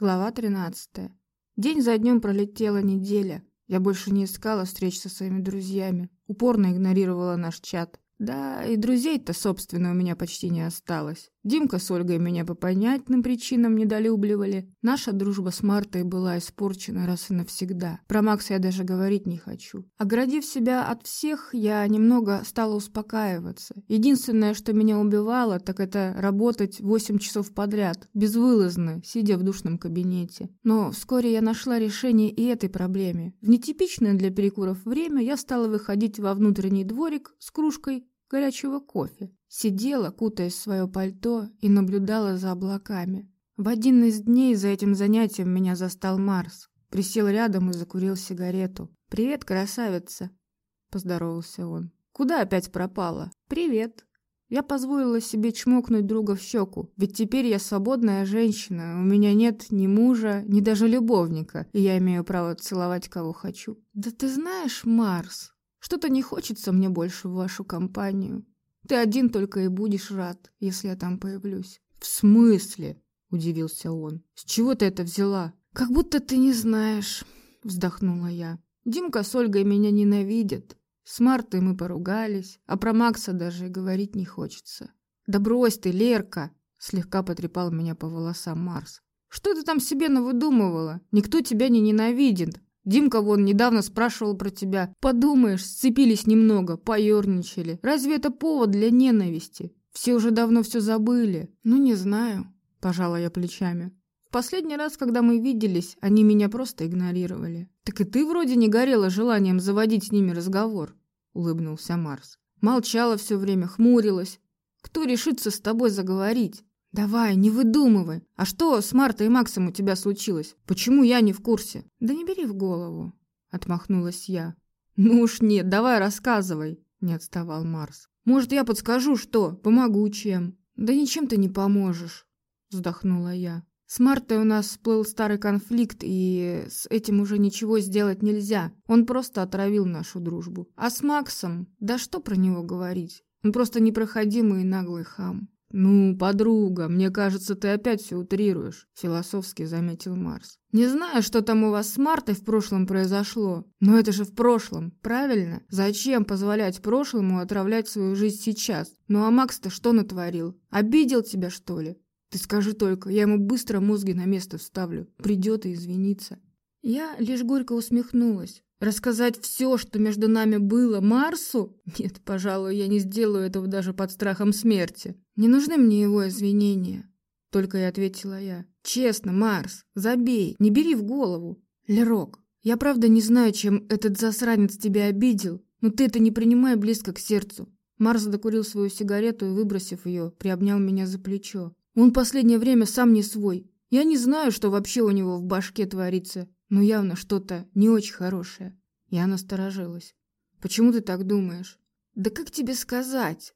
Глава 13. День за днем пролетела неделя. Я больше не искала встреч со своими друзьями. Упорно игнорировала наш чат. Да, и друзей-то, собственно, у меня почти не осталось. Димка с Ольгой меня по понятным причинам недолюбливали. Наша дружба с Мартой была испорчена раз и навсегда. Про Макса я даже говорить не хочу. Оградив себя от всех, я немного стала успокаиваться. Единственное, что меня убивало, так это работать 8 часов подряд, безвылазно, сидя в душном кабинете. Но вскоре я нашла решение и этой проблеме. В нетипичное для перекуров время я стала выходить во внутренний дворик с кружкой горячего кофе. Сидела, кутаясь в свое пальто, и наблюдала за облаками. В один из дней за этим занятием меня застал Марс. Присел рядом и закурил сигарету. «Привет, красавица!» – поздоровался он. «Куда опять пропала?» «Привет!» Я позволила себе чмокнуть друга в щеку, ведь теперь я свободная женщина, у меня нет ни мужа, ни даже любовника, и я имею право целовать кого хочу. «Да ты знаешь, Марс, что-то не хочется мне больше в вашу компанию. Ты один только и будешь рад, если я там появлюсь». «В смысле?» – удивился он. «С чего ты это взяла?» «Как будто ты не знаешь», – вздохнула я. «Димка с Ольгой меня ненавидят. С Мартой мы поругались, а про Макса даже и говорить не хочется». «Да брось ты, Лерка!» – слегка потрепал меня по волосам Марс. «Что ты там себе навыдумывала? Никто тебя не ненавидит. Димка вон недавно спрашивал про тебя. Подумаешь, сцепились немного, поерничали. Разве это повод для ненависти? Все уже давно все забыли. Ну, не знаю, пожала я плечами. В последний раз, когда мы виделись, они меня просто игнорировали. Так и ты вроде не горела желанием заводить с ними разговор, улыбнулся Марс. Молчала все время, хмурилась. Кто решится с тобой заговорить? «Давай, не выдумывай. А что с Мартой и Максом у тебя случилось? Почему я не в курсе?» «Да не бери в голову», — отмахнулась я. «Ну уж нет, давай рассказывай», — не отставал Марс. «Может, я подскажу, что? Помогу чем?» «Да ничем ты не поможешь», — вздохнула я. «С Мартой у нас всплыл старый конфликт, и с этим уже ничего сделать нельзя. Он просто отравил нашу дружбу. А с Максом? Да что про него говорить? Он просто непроходимый и наглый хам. «Ну, подруга, мне кажется, ты опять все утрируешь», — философски заметил Марс. «Не знаю, что там у вас с Мартой в прошлом произошло, но это же в прошлом, правильно? Зачем позволять прошлому отравлять свою жизнь сейчас? Ну а Макс-то что натворил? Обидел тебя, что ли? Ты скажи только, я ему быстро мозги на место вставлю, придет и извинится». Я лишь горько усмехнулась. Рассказать все, что между нами было, Марсу? Нет, пожалуй, я не сделаю этого даже под страхом смерти. Не нужны мне его извинения. Только и ответила я. Честно, Марс, забей, не бери в голову. Лерок, я правда не знаю, чем этот засранец тебя обидел, но ты это не принимай близко к сердцу. Марс докурил свою сигарету и, выбросив ее, приобнял меня за плечо. Он последнее время сам не свой. Я не знаю, что вообще у него в башке творится, но явно что-то не очень хорошее. Я насторожилась. «Почему ты так думаешь?» «Да как тебе сказать?»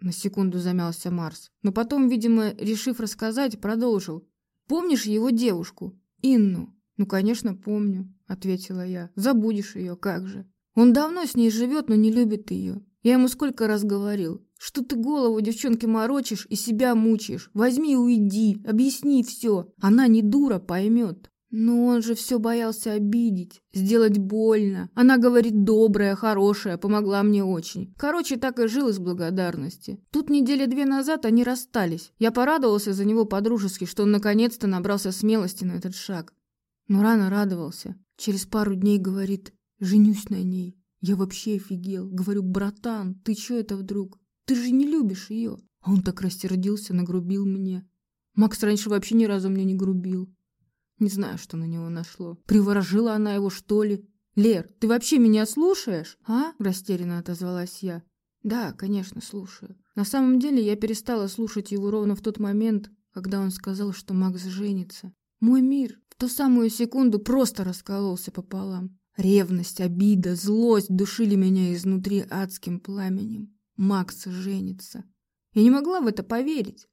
На секунду замялся Марс, но потом, видимо, решив рассказать, продолжил. «Помнишь его девушку? Инну?» «Ну, конечно, помню», — ответила я. «Забудешь ее, как же?» «Он давно с ней живет, но не любит ее. Я ему сколько раз говорил, что ты голову девчонке морочишь и себя мучаешь. Возьми и уйди, объясни все. Она не дура, поймет. Но он же все боялся обидеть, сделать больно. Она говорит добрая, хорошая, помогла мне очень. Короче, так и жил из благодарности. Тут недели две назад они расстались. Я порадовался за него по-дружески, что он наконец-то набрался смелости на этот шаг. Но рано радовался. Через пару дней говорит, женюсь на ней. Я вообще офигел. Говорю, братан, ты че это вдруг? Ты же не любишь ее. А он так рассердился, нагрубил мне. Макс раньше вообще ни разу мне не грубил. Не знаю, что на него нашло. Приворожила она его, что ли? «Лер, ты вообще меня слушаешь?» «А?» – растерянно отозвалась я. «Да, конечно, слушаю. На самом деле я перестала слушать его ровно в тот момент, когда он сказал, что Макс женится. Мой мир в ту самую секунду просто раскололся пополам. Ревность, обида, злость душили меня изнутри адским пламенем. Макс женится. Я не могла в это поверить.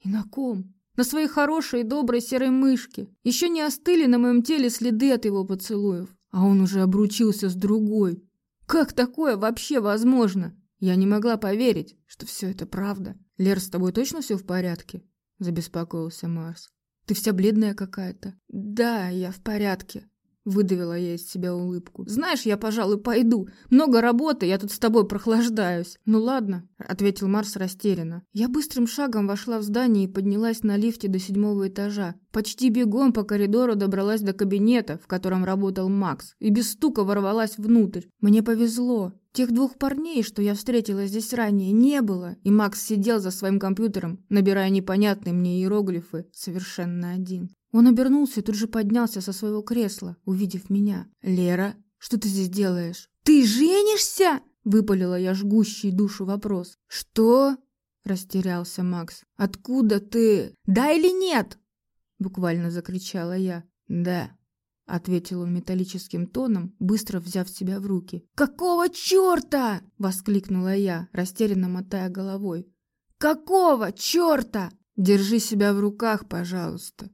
И на ком? На своей хорошей и доброй серой мышке. Еще не остыли на моем теле следы от его поцелуев, а он уже обручился с другой. Как такое вообще возможно? Я не могла поверить, что все это правда. Лер, с тобой точно все в порядке? Забеспокоился Марс. Ты вся бледная какая-то». «Да, я в порядке», Выдавила я из себя улыбку. «Знаешь, я, пожалуй, пойду. Много работы, я тут с тобой прохлаждаюсь». «Ну ладно», — ответил Марс растерянно. Я быстрым шагом вошла в здание и поднялась на лифте до седьмого этажа. Почти бегом по коридору добралась до кабинета, в котором работал Макс, и без стука ворвалась внутрь. Мне повезло. Тех двух парней, что я встретила здесь ранее, не было, и Макс сидел за своим компьютером, набирая непонятные мне иероглифы, совершенно один. Он обернулся и тут же поднялся со своего кресла, увидев меня. «Лера, что ты здесь делаешь?» «Ты женишься?» — выпалила я жгущий душу вопрос. «Что?» — растерялся Макс. «Откуда ты?» «Да или нет?» — буквально закричала я. «Да», — ответил он металлическим тоном, быстро взяв себя в руки. «Какого черта?» — воскликнула я, растерянно мотая головой. «Какого черта?» «Держи себя в руках, пожалуйста»,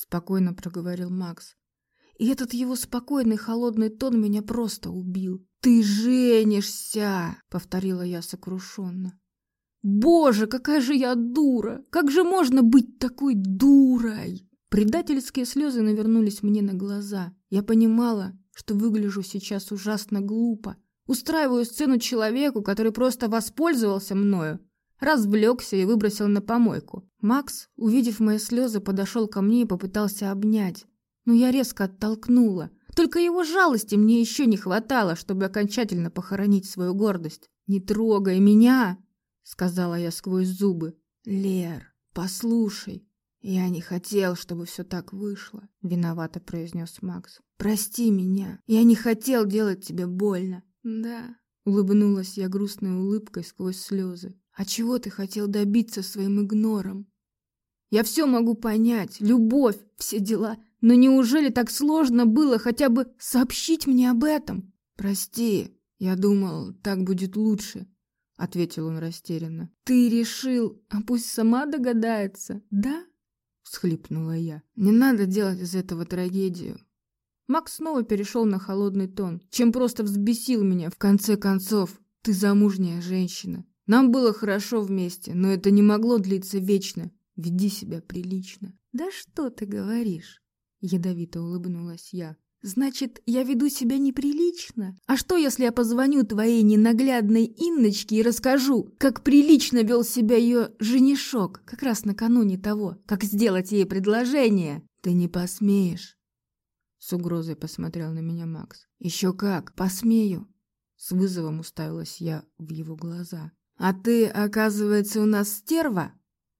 спокойно проговорил Макс. И этот его спокойный холодный тон меня просто убил. «Ты женишься!» — повторила я сокрушенно. «Боже, какая же я дура! Как же можно быть такой дурой?» Предательские слезы навернулись мне на глаза. Я понимала, что выгляжу сейчас ужасно глупо. Устраиваю сцену человеку, который просто воспользовался мною, развлекся и выбросил на помойку. Макс, увидев мои слезы, подошел ко мне и попытался обнять. Но я резко оттолкнула. Только его жалости мне еще не хватало, чтобы окончательно похоронить свою гордость. «Не трогай меня!» — сказала я сквозь зубы. «Лер, послушай, я не хотел, чтобы все так вышло», — виновато произнес Макс. «Прости меня, я не хотел делать тебе больно». «Да», — улыбнулась я грустной улыбкой сквозь слезы. А чего ты хотел добиться своим игнором? Я все могу понять, любовь, все дела, но неужели так сложно было хотя бы сообщить мне об этом? Прости, я думал, так будет лучше, ответил он растерянно. Ты решил, а пусть сама догадается, да? всхлипнула я. Не надо делать из этого трагедию. Макс снова перешел на холодный тон, чем просто взбесил меня. В конце концов, ты замужняя женщина. Нам было хорошо вместе, но это не могло длиться вечно. Веди себя прилично. Да что ты говоришь? Ядовито улыбнулась я. Значит, я веду себя неприлично? А что, если я позвоню твоей ненаглядной Инночке и расскажу, как прилично вел себя ее женишок, как раз накануне того, как сделать ей предложение? Ты не посмеешь. С угрозой посмотрел на меня Макс. Еще как, посмею. С вызовом уставилась я в его глаза. «А ты, оказывается, у нас стерва?»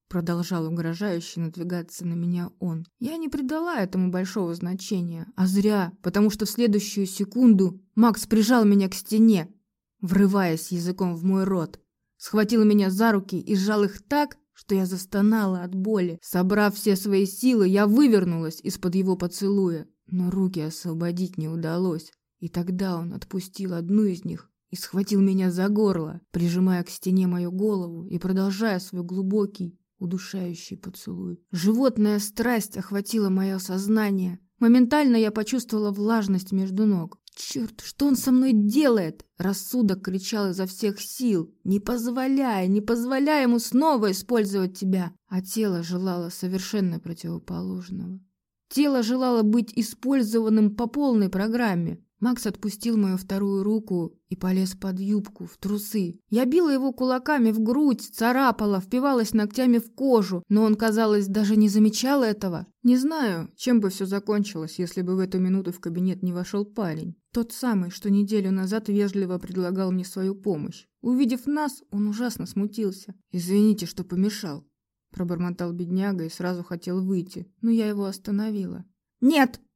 Продолжал угрожающе надвигаться на меня он. Я не придала этому большого значения, а зря, потому что в следующую секунду Макс прижал меня к стене, врываясь языком в мой рот. Схватил меня за руки и сжал их так, что я застонала от боли. Собрав все свои силы, я вывернулась из-под его поцелуя, но руки освободить не удалось. И тогда он отпустил одну из них и схватил меня за горло, прижимая к стене мою голову и продолжая свой глубокий, удушающий поцелуй. Животная страсть охватила мое сознание. Моментально я почувствовала влажность между ног. «Черт, что он со мной делает?» Рассудок кричал изо всех сил, не позволяя, не позволяя ему снова использовать тебя. А тело желало совершенно противоположного. Тело желало быть использованным по полной программе. Макс отпустил мою вторую руку и полез под юбку, в трусы. Я била его кулаками в грудь, царапала, впивалась ногтями в кожу, но он, казалось, даже не замечал этого. Не знаю, чем бы все закончилось, если бы в эту минуту в кабинет не вошел парень. Тот самый, что неделю назад вежливо предлагал мне свою помощь. Увидев нас, он ужасно смутился. «Извините, что помешал», – пробормотал бедняга и сразу хотел выйти, но я его остановила. «Нет!» –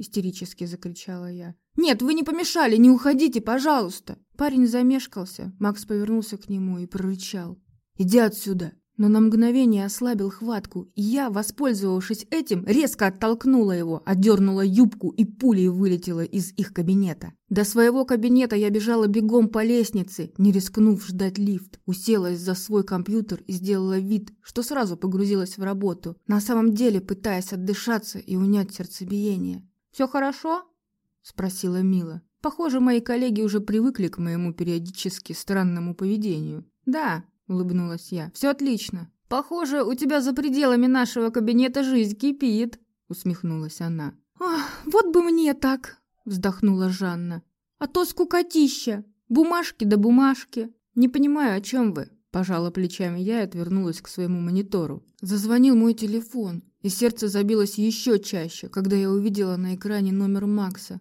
истерически закричала я. «Нет, вы не помешали, не уходите, пожалуйста!» Парень замешкался, Макс повернулся к нему и прорычал. «Иди отсюда!» Но на мгновение ослабил хватку, и я, воспользовавшись этим, резко оттолкнула его, отдернула юбку и пулей вылетела из их кабинета. До своего кабинета я бежала бегом по лестнице, не рискнув ждать лифт. Уселась за свой компьютер и сделала вид, что сразу погрузилась в работу, на самом деле пытаясь отдышаться и унять сердцебиение. «Все хорошо?» — спросила Мила. Похоже, мои коллеги уже привыкли к моему периодически странному поведению. «Да», — улыбнулась я, — «все отлично. Похоже, у тебя за пределами нашего кабинета жизнь кипит», — усмехнулась она. «Ах, вот бы мне так!» — вздохнула Жанна. «А то скукотища! Бумажки да бумажки!» «Не понимаю, о чем вы?» Пожала плечами я и отвернулась к своему монитору. Зазвонил мой телефон, и сердце забилось еще чаще, когда я увидела на экране номер Макса.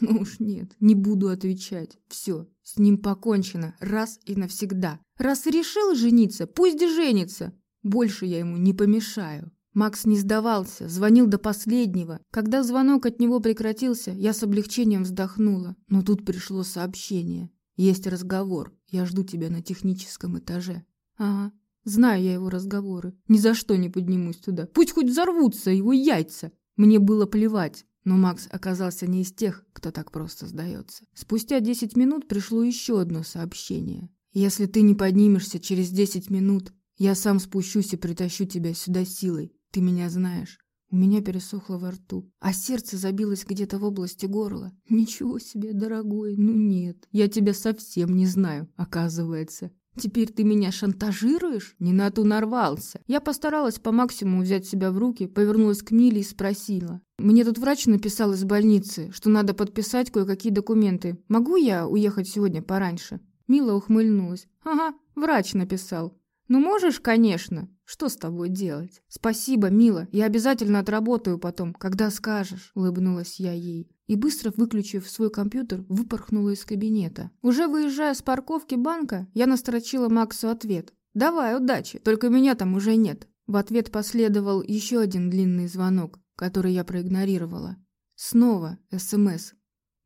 Ну уж нет, не буду отвечать. Все, с ним покончено, раз и навсегда. Раз решил жениться, пусть и женится. Больше я ему не помешаю. Макс не сдавался, звонил до последнего. Когда звонок от него прекратился, я с облегчением вздохнула. Но тут пришло сообщение. Есть разговор. Я жду тебя на техническом этаже. Ага, знаю я его разговоры. Ни за что не поднимусь туда. Пусть хоть взорвутся его яйца. Мне было плевать. Но Макс оказался не из тех, кто так просто сдается. Спустя 10 минут пришло еще одно сообщение. «Если ты не поднимешься через 10 минут, я сам спущусь и притащу тебя сюда силой. Ты меня знаешь. У меня пересохло во рту, а сердце забилось где-то в области горла. Ничего себе, дорогой, ну нет, я тебя совсем не знаю, оказывается. Теперь ты меня шантажируешь? Не на ту нарвался. Я постаралась по максимуму взять себя в руки, повернулась к Миле и спросила. Мне тут врач написал из больницы, что надо подписать кое-какие документы. Могу я уехать сегодня пораньше? Мила ухмыльнулась. Ага, врач написал. Ну можешь, конечно. Что с тобой делать? Спасибо, мила. Я обязательно отработаю потом, когда скажешь, улыбнулась я ей. И быстро выключив свой компьютер, выпорхнула из кабинета. Уже выезжая с парковки банка, я настрочила Максу ответ. «Давай, удачи, только меня там уже нет». В ответ последовал еще один длинный звонок, который я проигнорировала. Снова СМС.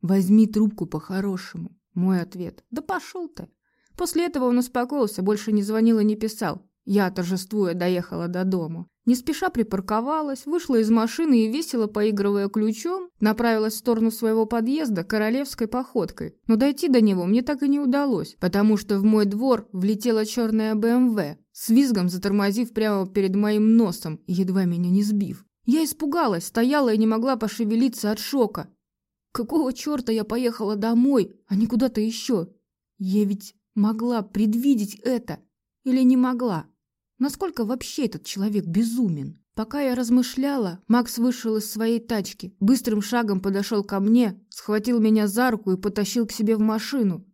«Возьми трубку по-хорошему». Мой ответ. «Да пошел ты». После этого он успокоился, больше не звонил и не писал. Я, торжествуя, доехала до дома. Не спеша припарковалась, вышла из машины и, весело поигрывая ключом, направилась в сторону своего подъезда королевской походкой. Но дойти до него мне так и не удалось, потому что в мой двор влетела черная БМВ, с визгом затормозив прямо перед моим носом, едва меня не сбив. Я испугалась, стояла и не могла пошевелиться от шока. Какого черта я поехала домой, а не куда-то еще? Я ведь могла предвидеть это или не могла? Насколько вообще этот человек безумен? Пока я размышляла, Макс вышел из своей тачки, быстрым шагом подошел ко мне, схватил меня за руку и потащил к себе в машину.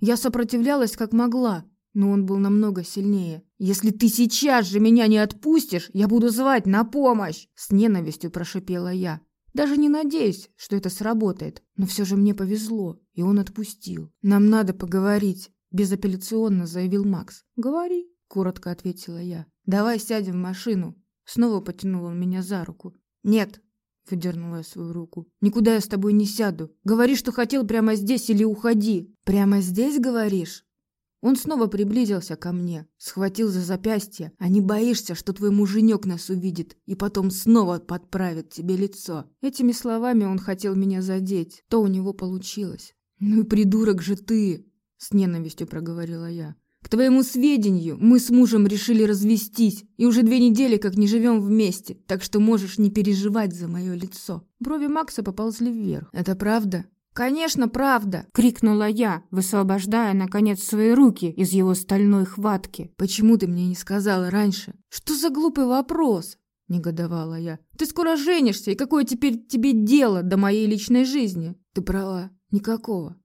Я сопротивлялась как могла, но он был намного сильнее. «Если ты сейчас же меня не отпустишь, я буду звать на помощь!» С ненавистью прошипела я. Даже не надеюсь, что это сработает, но все же мне повезло, и он отпустил. «Нам надо поговорить», – безапелляционно заявил Макс. «Говори», коротко ответила я. Давай сядем в машину. Снова потянул он меня за руку. Нет, выдернула я свою руку. Никуда я с тобой не сяду. Говори, что хотел прямо здесь или уходи. Прямо здесь, говоришь? Он снова приблизился ко мне, схватил за запястье. А не боишься, что твой муженек нас увидит и потом снова подправит тебе лицо? Этими словами он хотел меня задеть. То у него получилось. Ну и придурок же ты, с ненавистью проговорила я. К твоему сведению, мы с мужем решили развестись, и уже две недели как не живем вместе, так что можешь не переживать за мое лицо». Брови Макса поползли вверх. «Это правда?» «Конечно, правда!» — крикнула я, высвобождая, наконец, свои руки из его стальной хватки. «Почему ты мне не сказала раньше?» «Что за глупый вопрос?» — негодовала я. «Ты скоро женишься, и какое теперь тебе дело до моей личной жизни?» «Ты права, никакого».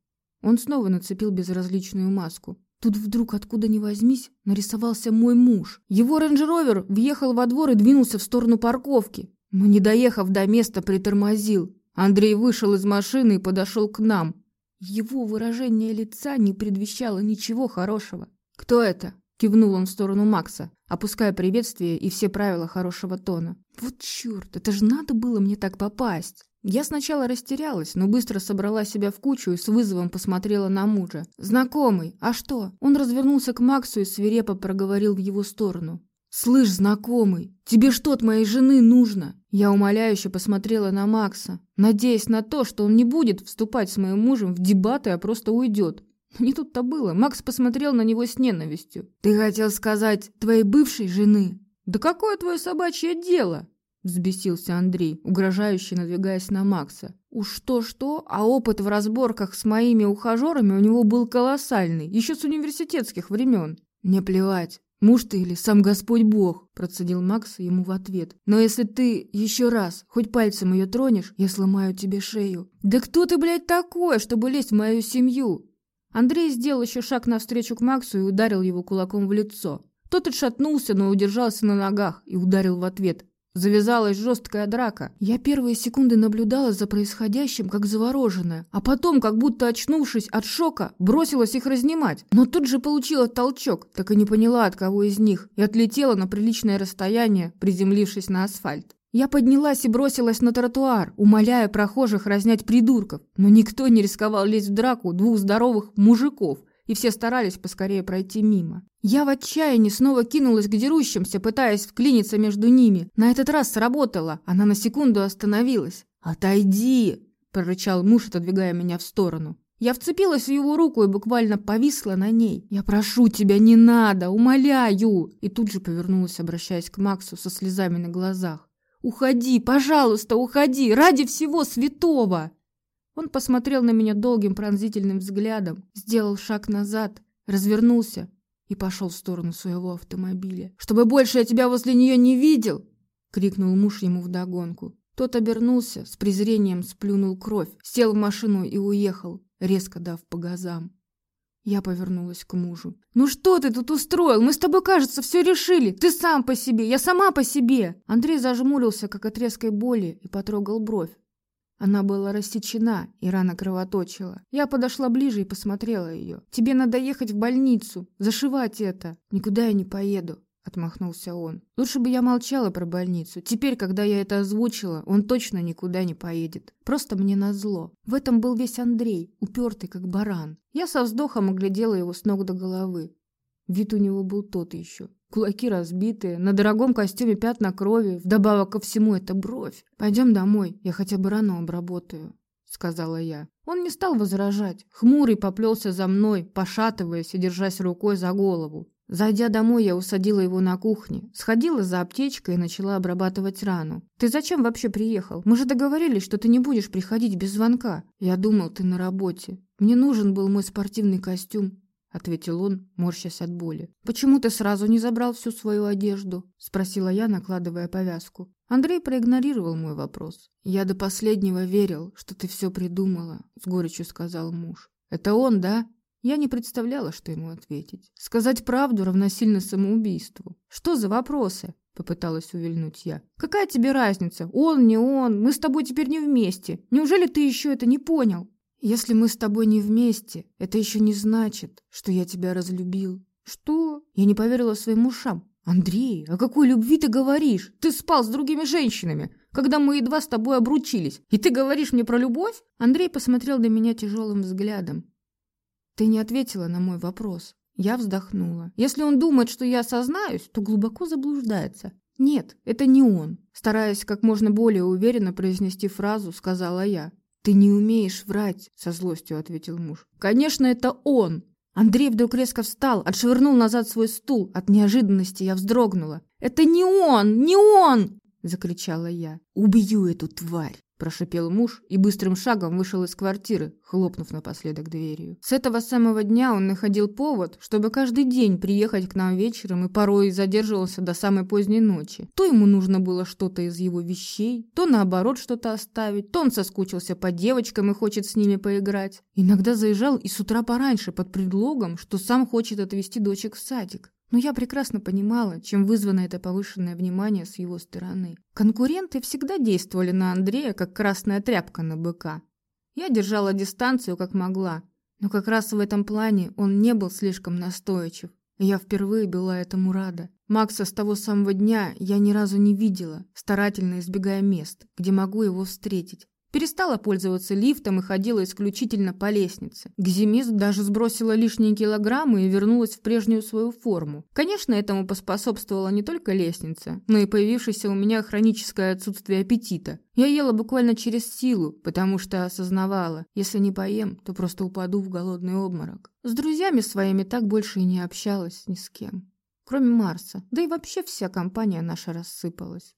Он снова нацепил безразличную маску. Тут вдруг, откуда ни возьмись, нарисовался мой муж. Его рейндж-ровер въехал во двор и двинулся в сторону парковки. Но, не доехав до места, притормозил. Андрей вышел из машины и подошел к нам. Его выражение лица не предвещало ничего хорошего. «Кто это?» – кивнул он в сторону Макса, опуская приветствие и все правила хорошего тона. «Вот черт, это же надо было мне так попасть!» Я сначала растерялась, но быстро собрала себя в кучу и с вызовом посмотрела на мужа. «Знакомый, а что?» Он развернулся к Максу и свирепо проговорил в его сторону. «Слышь, знакомый, тебе что от моей жены нужно?» Я умоляюще посмотрела на Макса, надеясь на то, что он не будет вступать с моим мужем в дебаты, а просто уйдет. Не тут-то было. Макс посмотрел на него с ненавистью. «Ты хотел сказать твоей бывшей жены?» «Да какое твое собачье дело?» Взбесился Андрей, угрожающе надвигаясь на Макса. Уж то-что, а опыт в разборках с моими ухажерами у него был колоссальный, еще с университетских времен. «Мне плевать», «Муж ты или сам Господь Бог?» – процедил Макс ему в ответ. «Но если ты еще раз хоть пальцем ее тронешь, я сломаю тебе шею». «Да кто ты, блядь, такой, чтобы лезть в мою семью?» Андрей сделал еще шаг навстречу к Максу и ударил его кулаком в лицо. Тот отшатнулся, но удержался на ногах и ударил в ответ. Завязалась жесткая драка. Я первые секунды наблюдала за происходящим, как завороженная, а потом, как будто очнувшись от шока, бросилась их разнимать. Но тут же получила толчок, так и не поняла, от кого из них, и отлетела на приличное расстояние, приземлившись на асфальт. Я поднялась и бросилась на тротуар, умоляя прохожих разнять придурков, но никто не рисковал лезть в драку двух здоровых мужиков – и все старались поскорее пройти мимо. Я в отчаянии снова кинулась к дерущимся, пытаясь вклиниться между ними. На этот раз сработало, она на секунду остановилась. «Отойди!» – прорычал муж, отодвигая меня в сторону. Я вцепилась в его руку и буквально повисла на ней. «Я прошу тебя, не надо, умоляю!» И тут же повернулась, обращаясь к Максу со слезами на глазах. «Уходи, пожалуйста, уходи, ради всего святого!» Он посмотрел на меня долгим пронзительным взглядом, сделал шаг назад, развернулся и пошел в сторону своего автомобиля. «Чтобы больше я тебя возле нее не видел!» — крикнул муж ему вдогонку. Тот обернулся, с презрением сплюнул кровь, сел в машину и уехал, резко дав по газам. Я повернулась к мужу. «Ну что ты тут устроил? Мы с тобой, кажется, все решили. Ты сам по себе, я сама по себе!» Андрей зажмурился, как от резкой боли, и потрогал бровь. Она была рассечена и рано кровоточила. Я подошла ближе и посмотрела ее. «Тебе надо ехать в больницу, зашивать это». «Никуда я не поеду», — отмахнулся он. «Лучше бы я молчала про больницу. Теперь, когда я это озвучила, он точно никуда не поедет. Просто мне назло». В этом был весь Андрей, упертый как баран. Я со вздохом оглядела его с ног до головы. Вид у него был тот еще. Кулаки разбитые, на дорогом костюме пятна крови, вдобавок ко всему это бровь. «Пойдем домой, я хотя бы рану обработаю», — сказала я. Он не стал возражать. Хмурый поплелся за мной, пошатываясь и держась рукой за голову. Зайдя домой, я усадила его на кухне, сходила за аптечкой и начала обрабатывать рану. «Ты зачем вообще приехал? Мы же договорились, что ты не будешь приходить без звонка. Я думал, ты на работе. Мне нужен был мой спортивный костюм ответил он, морщась от боли. «Почему ты сразу не забрал всю свою одежду?» – спросила я, накладывая повязку. Андрей проигнорировал мой вопрос. «Я до последнего верил, что ты все придумала», – с горечью сказал муж. «Это он, да?» Я не представляла, что ему ответить. Сказать правду равносильно самоубийству. «Что за вопросы?» – попыталась увильнуть я. «Какая тебе разница? Он, не он, мы с тобой теперь не вместе. Неужели ты еще это не понял?» Если мы с тобой не вместе, это еще не значит, что я тебя разлюбил. Что? Я не поверила своим ушам. Андрей, о какой любви ты говоришь? Ты спал с другими женщинами, когда мы едва с тобой обручились. И ты говоришь мне про любовь? Андрей посмотрел на меня тяжелым взглядом. Ты не ответила на мой вопрос. Я вздохнула. Если он думает, что я осознаюсь, то глубоко заблуждается. Нет, это не он. Стараясь как можно более уверенно произнести фразу, сказала я. «Ты не умеешь врать», — со злостью ответил муж. «Конечно, это он!» Андрей вдруг резко встал, отшвырнул назад свой стул. От неожиданности я вздрогнула. «Это не он! Не он!» — закричала я. «Убью эту тварь!» Прошипел муж и быстрым шагом вышел из квартиры, хлопнув напоследок дверью. С этого самого дня он находил повод, чтобы каждый день приехать к нам вечером и порой задерживался до самой поздней ночи. То ему нужно было что-то из его вещей, то наоборот что-то оставить, то он соскучился по девочкам и хочет с ними поиграть. Иногда заезжал и с утра пораньше под предлогом, что сам хочет отвезти дочек в садик. Но я прекрасно понимала, чем вызвано это повышенное внимание с его стороны. Конкуренты всегда действовали на Андрея, как красная тряпка на быка. Я держала дистанцию, как могла, но как раз в этом плане он не был слишком настойчив. Я впервые была этому рада. Макса с того самого дня я ни разу не видела, старательно избегая мест, где могу его встретить. Перестала пользоваться лифтом и ходила исключительно по лестнице. К зиме даже сбросила лишние килограммы и вернулась в прежнюю свою форму. Конечно, этому поспособствовала не только лестница, но и появившееся у меня хроническое отсутствие аппетита. Я ела буквально через силу, потому что осознавала, если не поем, то просто упаду в голодный обморок. С друзьями своими так больше и не общалась ни с кем. Кроме Марса. Да и вообще вся компания наша рассыпалась.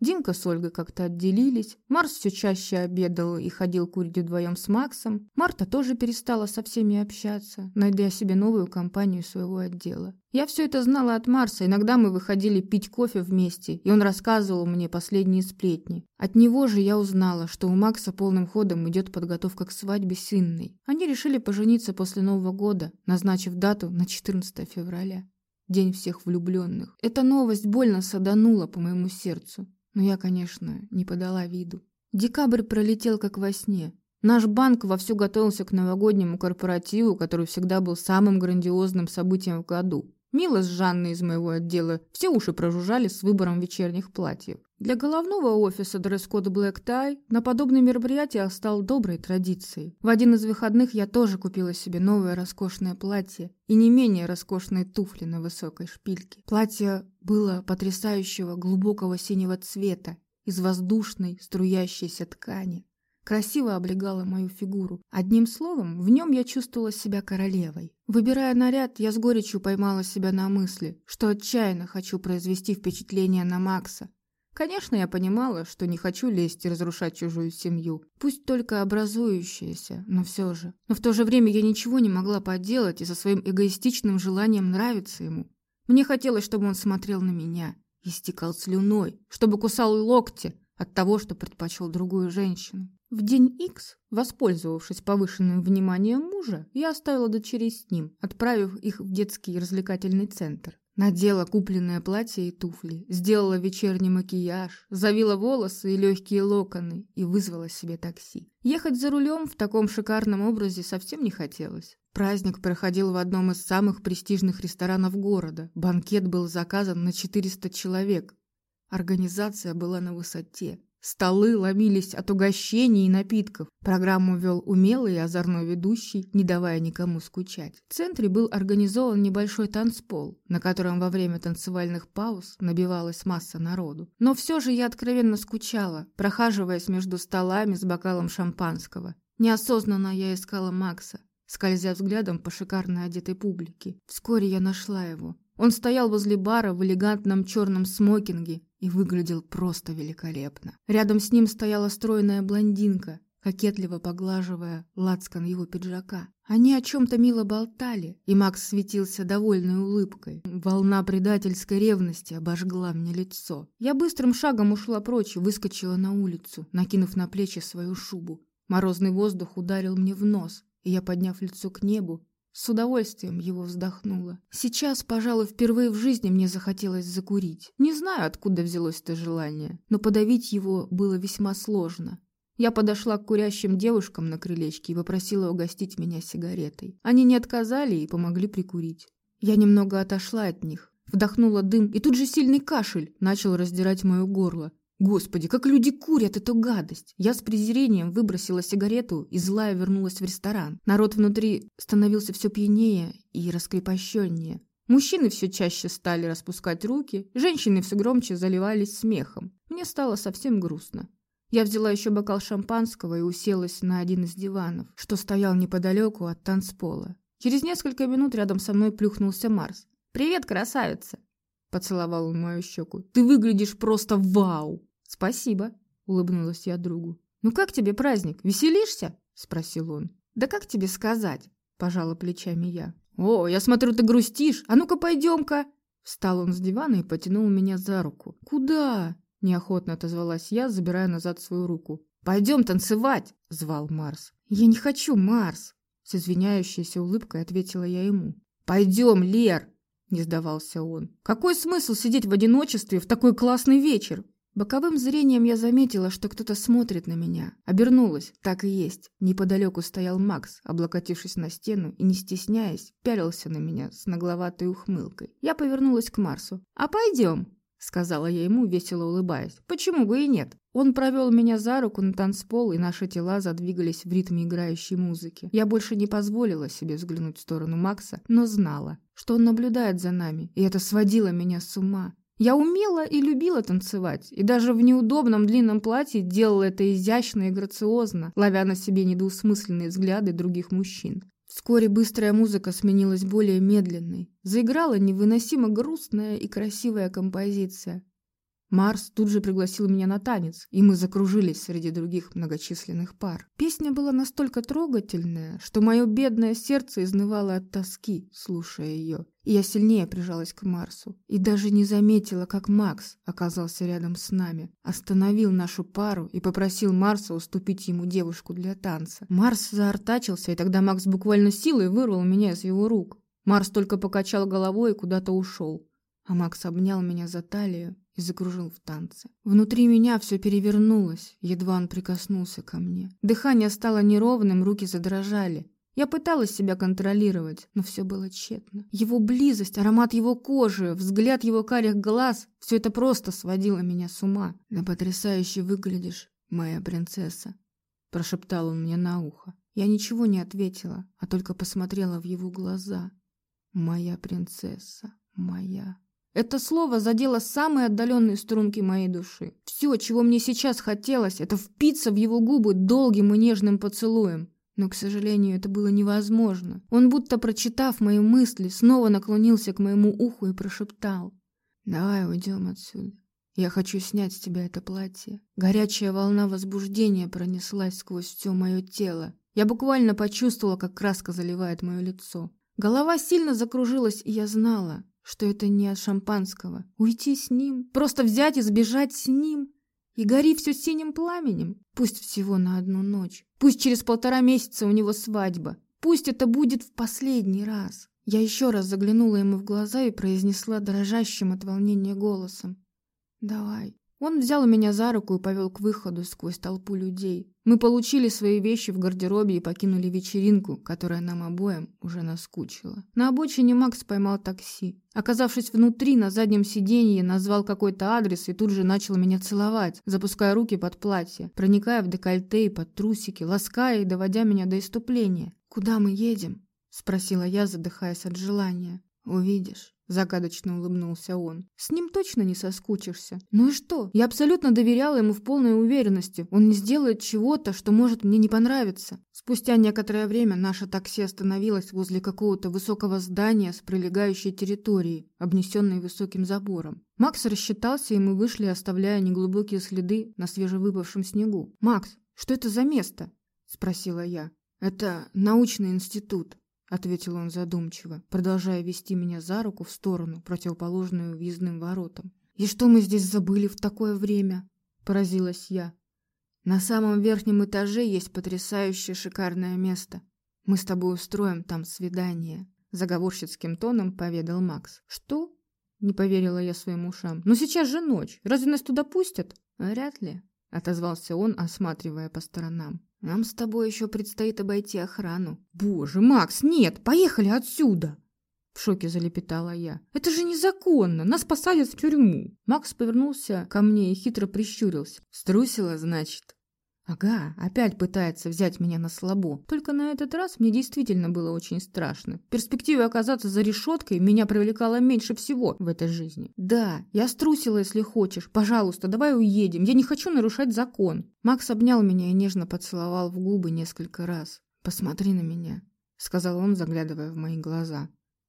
Динка с Ольгой как-то отделились, Марс все чаще обедал и ходил курить вдвоем с Максом. Марта тоже перестала со всеми общаться, найдя себе новую компанию своего отдела. Я все это знала от Марса, иногда мы выходили пить кофе вместе, и он рассказывал мне последние сплетни. От него же я узнала, что у Макса полным ходом идет подготовка к свадьбе с Инной. Они решили пожениться после Нового года, назначив дату на 14 февраля. День всех влюбленных. Эта новость больно саданула по моему сердцу. Но я, конечно, не подала виду. Декабрь пролетел как во сне. Наш банк вовсю готовился к новогоднему корпоративу, который всегда был самым грандиозным событием в году. Мила с Жанной из моего отдела все уши прожужжали с выбором вечерних платьев. Для головного офиса дресс-код Black Tie на подобные мероприятия стал доброй традицией. В один из выходных я тоже купила себе новое роскошное платье и не менее роскошные туфли на высокой шпильке. Платье было потрясающего глубокого синего цвета из воздушной струящейся ткани красиво облегала мою фигуру. Одним словом, в нем я чувствовала себя королевой. Выбирая наряд, я с горечью поймала себя на мысли, что отчаянно хочу произвести впечатление на Макса. Конечно, я понимала, что не хочу лезть и разрушать чужую семью, пусть только образующуюся, но все же. Но в то же время я ничего не могла поделать из-за своим эгоистичным желанием нравиться ему. Мне хотелось, чтобы он смотрел на меня, истекал слюной, чтобы кусал локти от того, что предпочел другую женщину. В день X, воспользовавшись повышенным вниманием мужа, я оставила дочерей с ним, отправив их в детский развлекательный центр. Надела купленное платье и туфли, сделала вечерний макияж, завила волосы и легкие локоны и вызвала себе такси. Ехать за рулем в таком шикарном образе совсем не хотелось. Праздник проходил в одном из самых престижных ресторанов города. Банкет был заказан на 400 человек. Организация была на высоте. Столы ломились от угощений и напитков. Программу вел умелый и озорной ведущий, не давая никому скучать. В центре был организован небольшой танцпол, на котором во время танцевальных пауз набивалась масса народу. Но все же я откровенно скучала, прохаживаясь между столами с бокалом шампанского. Неосознанно я искала Макса, скользя взглядом по шикарно одетой публике. Вскоре я нашла его. Он стоял возле бара в элегантном черном смокинге и выглядел просто великолепно. Рядом с ним стояла стройная блондинка, кокетливо поглаживая лацкан его пиджака. Они о чем-то мило болтали, и Макс светился довольной улыбкой. Волна предательской ревности обожгла мне лицо. Я быстрым шагом ушла прочь и выскочила на улицу, накинув на плечи свою шубу. Морозный воздух ударил мне в нос, и я, подняв лицо к небу, с удовольствием его вздохнула. Сейчас, пожалуй, впервые в жизни мне захотелось закурить. Не знаю, откуда взялось это желание, но подавить его было весьма сложно. Я подошла к курящим девушкам на крылечке и попросила угостить меня сигаретой. Они не отказали и помогли прикурить. Я немного отошла от них, вдохнула дым, и тут же сильный кашель начал раздирать мое горло. Господи, как люди курят эту гадость! Я с презрением выбросила сигарету и злая вернулась в ресторан. Народ внутри становился все пьянее и раскрепощеннее. Мужчины все чаще стали распускать руки, женщины все громче заливались смехом. Мне стало совсем грустно. Я взяла еще бокал шампанского и уселась на один из диванов, что стоял неподалеку от танцпола. Через несколько минут рядом со мной плюхнулся Марс. «Привет, красавица!» Поцеловал он мою щеку. «Ты выглядишь просто вау!» «Спасибо», — улыбнулась я другу. «Ну как тебе праздник? Веселишься?» — спросил он. «Да как тебе сказать?» — пожала плечами я. «О, я смотрю, ты грустишь. А ну-ка, пойдем-ка!» Встал он с дивана и потянул меня за руку. «Куда?» — неохотно отозвалась я, забирая назад свою руку. «Пойдем танцевать!» — звал Марс. «Я не хочу, Марс!» С извиняющейся улыбкой ответила я ему. «Пойдем, Лер!» не сдавался он. Какой смысл сидеть в одиночестве в такой классный вечер? Боковым зрением я заметила, что кто-то смотрит на меня. Обернулась, так и есть. Неподалеку стоял Макс, облокотившись на стену и, не стесняясь, пялился на меня с нагловатой ухмылкой. Я повернулась к Марсу. «А пойдем?» сказала я ему, весело улыбаясь. Почему бы и нет? Он провел меня за руку на танцпол, и наши тела задвигались в ритме играющей музыки. Я больше не позволила себе взглянуть в сторону Макса, но знала, что он наблюдает за нами, и это сводило меня с ума. Я умела и любила танцевать, и даже в неудобном длинном платье делала это изящно и грациозно, ловя на себе недвусмысленные взгляды других мужчин. Вскоре быстрая музыка сменилась более медленной. Заиграла невыносимо грустная и красивая композиция. Марс тут же пригласил меня на танец, и мы закружились среди других многочисленных пар. Песня была настолько трогательная, что мое бедное сердце изнывало от тоски, слушая ее. И я сильнее прижалась к Марсу. И даже не заметила, как Макс оказался рядом с нами. Остановил нашу пару и попросил Марса уступить ему девушку для танца. Марс заортачился, и тогда Макс буквально силой вырвал меня из его рук. Марс только покачал головой и куда-то ушел. А Макс обнял меня за талию и закружил в танце. Внутри меня все перевернулось, едва он прикоснулся ко мне. Дыхание стало неровным, руки задрожали. Я пыталась себя контролировать, но все было тщетно. Его близость, аромат его кожи, взгляд его карих глаз — все это просто сводило меня с ума. «Да потрясающе выглядишь, моя принцесса», — прошептал он мне на ухо. Я ничего не ответила, а только посмотрела в его глаза. «Моя принцесса, моя...» Это слово задело самые отдаленные струнки моей души. Все, чего мне сейчас хотелось, это впиться в его губы долгим и нежным поцелуем. Но, к сожалению, это было невозможно. Он, будто прочитав мои мысли, снова наклонился к моему уху и прошептал. «Давай уйдем отсюда. Я хочу снять с тебя это платье». Горячая волна возбуждения пронеслась сквозь все мое тело. Я буквально почувствовала, как краска заливает мое лицо. Голова сильно закружилась, и я знала, что это не от шампанского. Уйти с ним, просто взять и сбежать с ним. И гори все синим пламенем. Пусть всего на одну ночь. Пусть через полтора месяца у него свадьба. Пусть это будет в последний раз. Я еще раз заглянула ему в глаза и произнесла дрожащим от волнения голосом. «Давай, он взял меня за руку и повел к выходу сквозь толпу людей. Мы получили свои вещи в гардеробе и покинули вечеринку, которая нам обоим уже наскучила. На обочине Макс поймал такси. Оказавшись внутри, на заднем сиденье, назвал какой-то адрес и тут же начал меня целовать, запуская руки под платье, проникая в декольте и под трусики, лаская и доводя меня до иступления. «Куда мы едем?» – спросила я, задыхаясь от желания. «Увидишь». Загадочно улыбнулся он. С ним точно не соскучишься. Ну и что? Я абсолютно доверяла ему в полной уверенности. Он не сделает чего-то, что может мне не понравиться. Спустя некоторое время наше такси остановилось возле какого-то высокого здания с прилегающей территорией, обнесенной высоким забором. Макс рассчитался, и мы вышли, оставляя неглубокие следы на свежевыпавшем снегу. «Макс, что это за место?» – спросила я. «Это научный институт», — ответил он задумчиво, продолжая вести меня за руку в сторону, противоположную въездным воротам. «И что мы здесь забыли в такое время?» — поразилась я. «На самом верхнем этаже есть потрясающее шикарное место. Мы с тобой устроим там свидание», — заговорщицким тоном поведал Макс. «Что?» — не поверила я своим ушам. «Но сейчас же ночь. Разве нас туда пустят?» «Вряд ли», — отозвался он, осматривая по сторонам. Нам с тобой еще предстоит обойти охрану. Боже, Макс, нет, поехали отсюда. В шоке залепетала я. «Это же незаконно! Нас посадят в тюрьму!» Макс повернулся ко мне и хитро прищурился. «Струсила, значит?» Ага, опять пытается взять меня на слабо. Только на этот раз мне действительно было очень страшно. Перспектива оказаться за решеткой меня привлекала меньше всего в этой жизни. Да, я струсила, если хочешь. Пожалуйста, давай уедем. Я не хочу нарушать закон. Макс обнял меня и нежно поцеловал в губы несколько раз. Посмотри на меня, сказал он, заглядывая в мои глаза.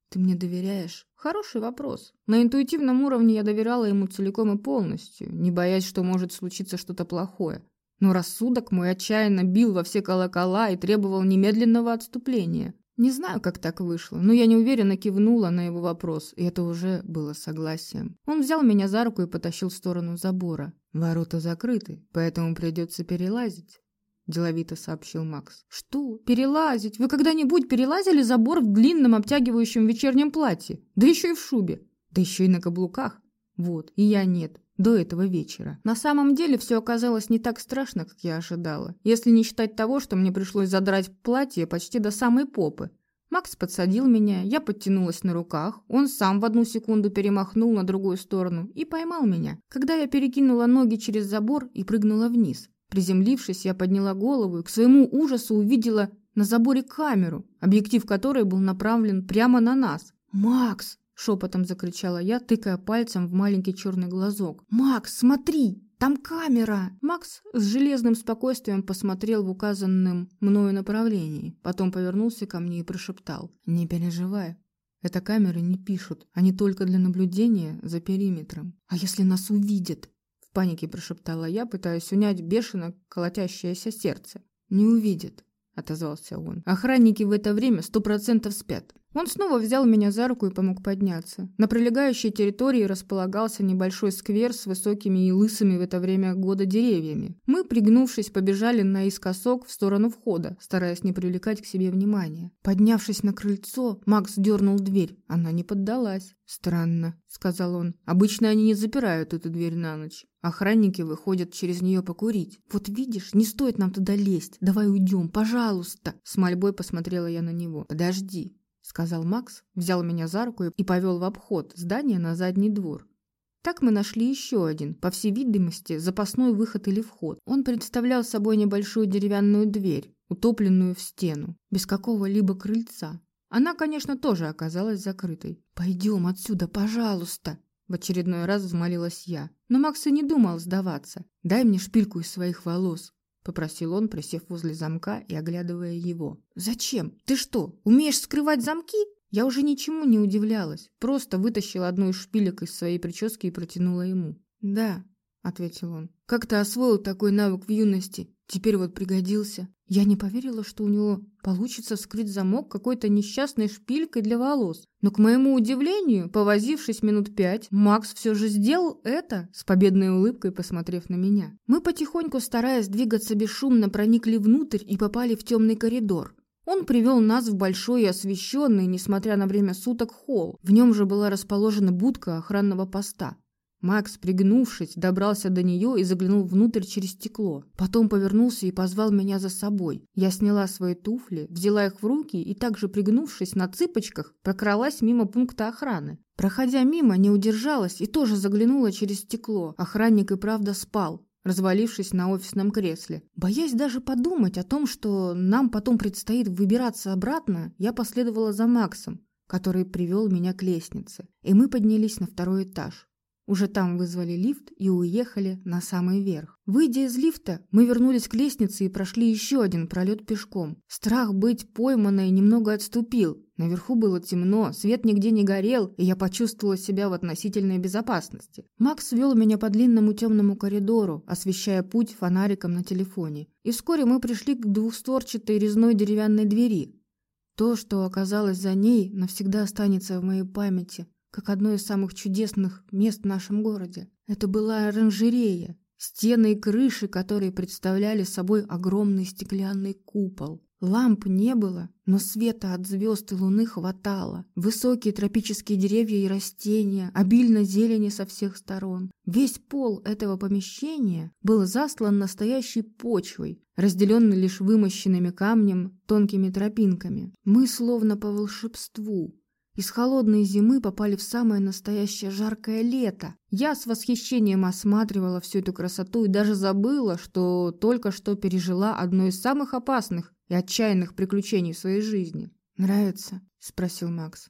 Ты мне доверяешь? Хороший вопрос. На интуитивном уровне я доверяла ему целиком и полностью, не боясь, что может случиться что-то плохое. Но рассудок мой отчаянно бил во все колокола и требовал немедленного отступления. Не знаю, как так вышло, но я неуверенно кивнула на его вопрос, и это уже было согласием. Он взял меня за руку и потащил в сторону забора. «Ворота закрыты, поэтому придется перелазить», – деловито сообщил Макс. «Что? Перелазить? Вы когда-нибудь перелазили забор в длинном обтягивающем вечернем платье? Да еще и в шубе? Да еще и на каблуках? Вот, и я нет до этого вечера. На самом деле все оказалось не так страшно, как я ожидала, если не считать того, что мне пришлось задрать платье почти до самой попы. Макс подсадил меня, я подтянулась на руках, он сам в одну секунду перемахнул на другую сторону и поймал меня, когда я перекинула ноги через забор и прыгнула вниз. Приземлившись, я подняла голову и к своему ужасу увидела на заборе камеру, объектив которой был направлен прямо на нас. «Макс!» Шепотом закричала я, тыкая пальцем в маленький черный глазок. «Макс, смотри! Там камера!» Макс с железным спокойствием посмотрел в указанном мною направлении. Потом повернулся ко мне и прошептал. «Не переживай. Это камеры не пишут. Они только для наблюдения за периметром. А если нас увидят?» панике прошептала я, пытаясь унять бешено колотящееся сердце. «Не увидит», — отозвался он. «Охранники в это время сто процентов спят. Он снова взял меня за руку и помог подняться. На прилегающей территории располагался небольшой сквер с высокими и лысыми в это время года деревьями. Мы, пригнувшись, побежали наискосок в сторону входа, стараясь не привлекать к себе внимания. Поднявшись на крыльцо, Макс дернул дверь. Она не поддалась. «Странно», — сказал он. «Обычно они не запирают эту дверь на ночь. Охранники выходят через нее покурить. Вот видишь, не стоит нам туда лезть. Давай уйдем, пожалуйста!» С мольбой посмотрела я на него. «Подожди», сказал Макс, взял меня за руку и повел в обход здания на задний двор. Так мы нашли еще один, по всей видимости, запасной выход или вход. Он представлял собой небольшую деревянную дверь, утопленную в стену, без какого-либо крыльца. Она, конечно, тоже оказалась закрытой. «Пойдем отсюда, пожалуйста!» В очередной раз взмолилась я. Но Макс и не думал сдаваться. «Дай мне шпильку из своих волос попросил он, присев возле замка и оглядывая его. Зачем? Ты что, умеешь скрывать замки? Я уже ничему не удивлялась, просто вытащила одну из шпилек из своей прически и протянула ему. Да, ответил он. Как-то освоил такой навык в юности. Теперь вот пригодился. Я не поверила, что у него получится вскрыть замок какой-то несчастной шпилькой для волос. Но, к моему удивлению, повозившись минут пять, Макс все же сделал это, с победной улыбкой посмотрев на меня. Мы потихоньку, стараясь двигаться бесшумно, проникли внутрь и попали в темный коридор. Он привел нас в большой и освещенный, несмотря на время суток, холл. В нем же была расположена будка охранного поста. Макс, пригнувшись, добрался до нее и заглянул внутрь через стекло. Потом повернулся и позвал меня за собой. Я сняла свои туфли, взяла их в руки и также пригнувшись на цыпочках, прокралась мимо пункта охраны. Проходя мимо, не удержалась и тоже заглянула через стекло. Охранник и правда спал развалившись на офисном кресле. Боясь даже подумать о том, что нам потом предстоит выбираться обратно, я последовала за Максом, который привел меня к лестнице, и мы поднялись на второй этаж. Уже там вызвали лифт и уехали на самый верх. Выйдя из лифта, мы вернулись к лестнице и прошли еще один пролет пешком. Страх быть пойманной немного отступил. Наверху было темно, свет нигде не горел, и я почувствовала себя в относительной безопасности. Макс вел меня по длинному темному коридору, освещая путь фонариком на телефоне. И вскоре мы пришли к двухстворчатой резной деревянной двери. То, что оказалось за ней, навсегда останется в моей памяти как одно из самых чудесных мест в нашем городе. Это была оранжерея, стены и крыши которые представляли собой огромный стеклянный купол. Ламп не было, но света от звезд и луны хватало. Высокие тропические деревья и растения, обильно зелени со всех сторон. Весь пол этого помещения был заслан настоящей почвой, разделенный лишь вымощенными камнем тонкими тропинками. Мы словно по волшебству из холодной зимы попали в самое настоящее жаркое лето. Я с восхищением осматривала всю эту красоту и даже забыла, что только что пережила одно из самых опасных и отчаянных приключений в своей жизни. «Нравится?» – спросил Макс.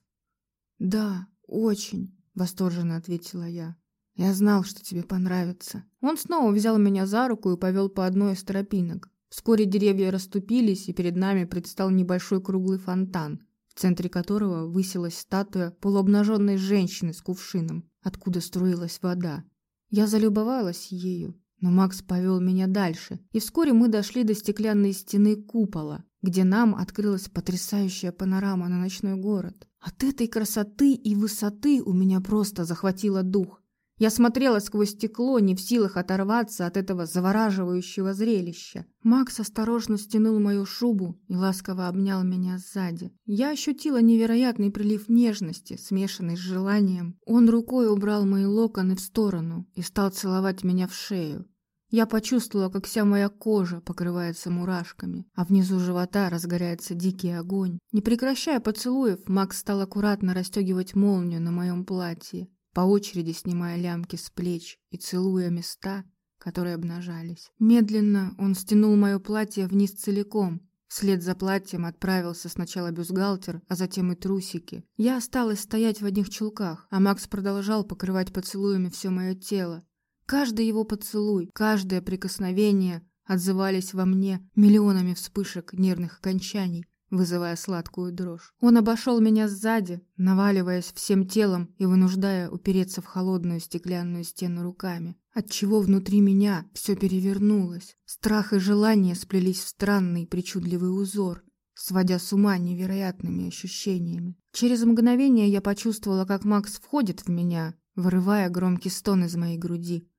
«Да, очень», – восторженно ответила я. «Я знал, что тебе понравится». Он снова взял меня за руку и повел по одной из тропинок. Вскоре деревья расступились, и перед нами предстал небольшой круглый фонтан, в центре которого высилась статуя полуобнаженной женщины с кувшином, откуда струилась вода. Я залюбовалась ею, но Макс повел меня дальше, и вскоре мы дошли до стеклянной стены купола, где нам открылась потрясающая панорама на ночной город. От этой красоты и высоты у меня просто захватило дух. Я смотрела сквозь стекло, не в силах оторваться от этого завораживающего зрелища. Макс осторожно стянул мою шубу и ласково обнял меня сзади. Я ощутила невероятный прилив нежности, смешанный с желанием. Он рукой убрал мои локоны в сторону и стал целовать меня в шею. Я почувствовала, как вся моя кожа покрывается мурашками, а внизу живота разгорается дикий огонь. Не прекращая поцелуев, Макс стал аккуратно расстегивать молнию на моем платье по очереди снимая лямки с плеч и целуя места, которые обнажались. Медленно он стянул мое платье вниз целиком. Вслед за платьем отправился сначала бюстгальтер, а затем и трусики. Я осталась стоять в одних чулках, а Макс продолжал покрывать поцелуями все мое тело. Каждый его поцелуй, каждое прикосновение отзывались во мне миллионами вспышек нервных окончаний, вызывая сладкую дрожь. Он обошел меня сзади, наваливаясь всем телом и вынуждая упереться в холодную стеклянную стену руками, отчего внутри меня все перевернулось. Страх и желание сплелись в странный причудливый узор, сводя с ума невероятными ощущениями. Через мгновение я почувствовала, как Макс входит в меня, вырывая громкий стон из моей груди.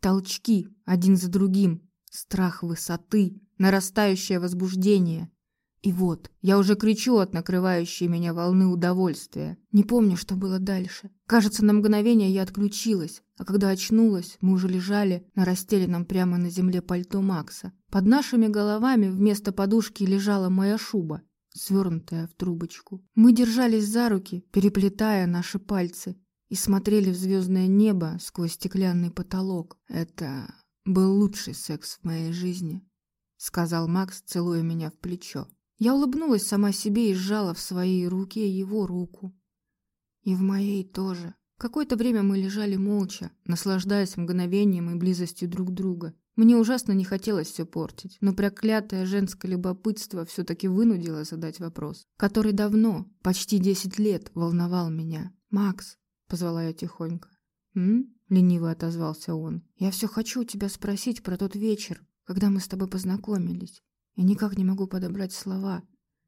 Толчки один за другим, страх высоты, нарастающее возбуждение. И вот, я уже кричу от накрывающей меня волны удовольствия. Не помню, что было дальше. Кажется, на мгновение я отключилась, а когда очнулась, мы уже лежали на расстеленном прямо на земле пальто Макса. Под нашими головами вместо подушки лежала моя шуба, свернутая в трубочку. Мы держались за руки, переплетая наши пальцы, и смотрели в звездное небо сквозь стеклянный потолок. Это был лучший секс в моей жизни, сказал Макс, целуя меня в плечо. Я улыбнулась сама себе и сжала в своей руке его руку. И в моей тоже. Какое-то время мы лежали молча, наслаждаясь мгновением и близостью друг друга. Мне ужасно не хотелось все портить, но проклятое женское любопытство все-таки вынудило задать вопрос, который давно, почти десять лет, волновал меня. «Макс, позвала я тихонько. «М?» — лениво отозвался он. «Я все хочу у тебя спросить про тот вечер, когда мы с тобой познакомились. Я никак не могу подобрать слова.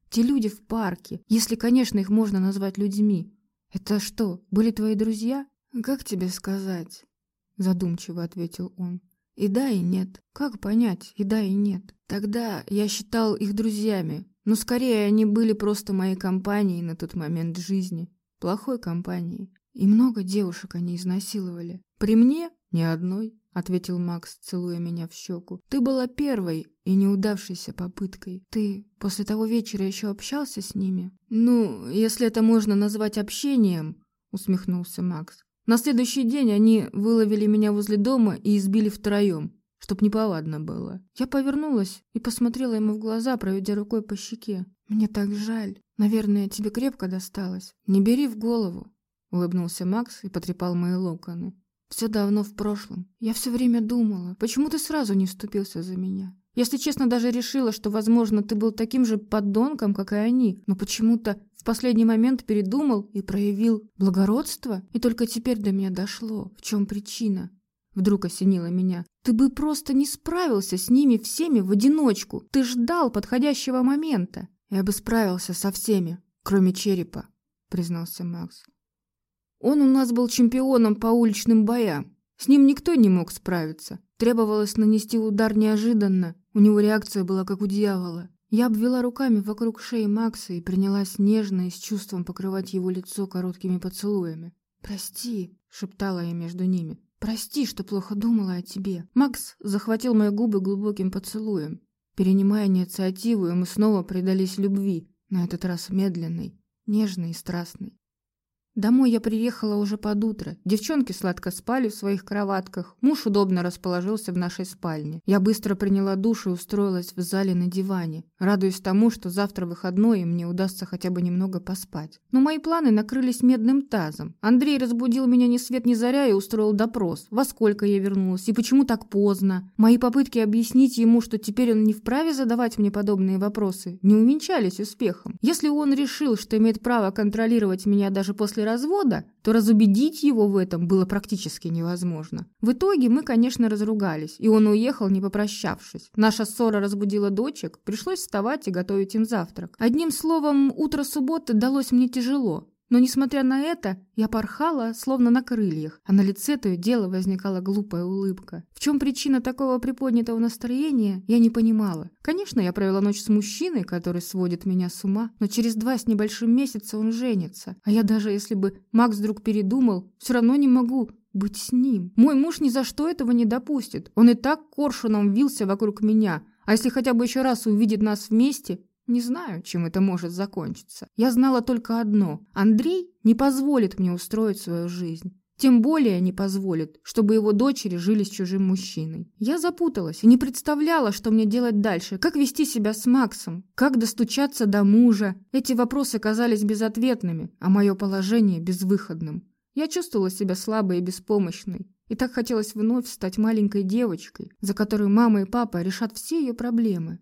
Те люди в парке, если, конечно, их можно назвать людьми. Это что, были твои друзья? Как тебе сказать?» Задумчиво ответил он. И да, и нет. Как понять, и да, и нет? Тогда я считал их друзьями, но скорее они были просто моей компанией на тот момент жизни. Плохой компанией. И много девушек они изнасиловали. При мне ни одной, ответил Макс, целуя меня в щеку. Ты была первой и неудавшейся попыткой. Ты после того вечера еще общался с ними? Ну, если это можно назвать общением, усмехнулся Макс. На следующий день они выловили меня возле дома и избили втроем, чтоб неповадно было. Я повернулась и посмотрела ему в глаза, проведя рукой по щеке. Мне так жаль. Наверное, тебе крепко досталось. Не бери в голову улыбнулся Макс и потрепал мои локоны. Все давно в прошлом. Я все время думала, почему ты сразу не вступился за меня? Если честно, даже решила, что, возможно, ты был таким же подонком, как и они, но почему-то в последний момент передумал и проявил благородство, и только теперь до меня дошло, в чем причина. Вдруг осенило меня. Ты бы просто не справился с ними всеми в одиночку. Ты ждал подходящего момента. Я бы справился со всеми, кроме черепа, признался Макс. Он у нас был чемпионом по уличным боям. С ним никто не мог справиться. Требовалось нанести удар неожиданно. У него реакция была как у дьявола. Я обвела руками вокруг шеи Макса и принялась нежно и с чувством покрывать его лицо короткими поцелуями. «Прости», — шептала я между ними. «Прости, что плохо думала о тебе». Макс захватил мои губы глубоким поцелуем. Перенимая инициативу, мы снова предались любви, на этот раз медленной, нежной и страстной. Домой я приехала уже под утро. Девчонки сладко спали в своих кроватках. Муж удобно расположился в нашей спальне. Я быстро приняла душ и устроилась в зале на диване, радуясь тому, что завтра выходной и мне удастся хотя бы немного поспать. Но мои планы накрылись медным тазом. Андрей разбудил меня ни свет ни заря и устроил допрос. Во сколько я вернулась и почему так поздно. Мои попытки объяснить ему, что теперь он не вправе задавать мне подобные вопросы, не увенчались успехом. Если он решил, что имеет право контролировать меня даже после развода, то разубедить его в этом было практически невозможно. В итоге мы, конечно, разругались, и он уехал, не попрощавшись. Наша ссора разбудила дочек, пришлось вставать и готовить им завтрак. Одним словом, утро субботы далось мне тяжело. Но, несмотря на это, я порхала, словно на крыльях, а на лице то и дело возникала глупая улыбка. В чем причина такого приподнятого настроения, я не понимала. Конечно, я провела ночь с мужчиной, который сводит меня с ума, но через два с небольшим месяца он женится. А я даже если бы Макс вдруг передумал, все равно не могу быть с ним. Мой муж ни за что этого не допустит. Он и так коршуном вился вокруг меня. А если хотя бы еще раз увидит нас вместе, не знаю, чем это может закончиться. Я знала только одно. Андрей не позволит мне устроить свою жизнь. Тем более не позволит, чтобы его дочери жили с чужим мужчиной. Я запуталась и не представляла, что мне делать дальше, как вести себя с Максом, как достучаться до мужа. Эти вопросы казались безответными, а мое положение безвыходным. Я чувствовала себя слабой и беспомощной. И так хотелось вновь стать маленькой девочкой, за которой мама и папа решат все ее проблемы.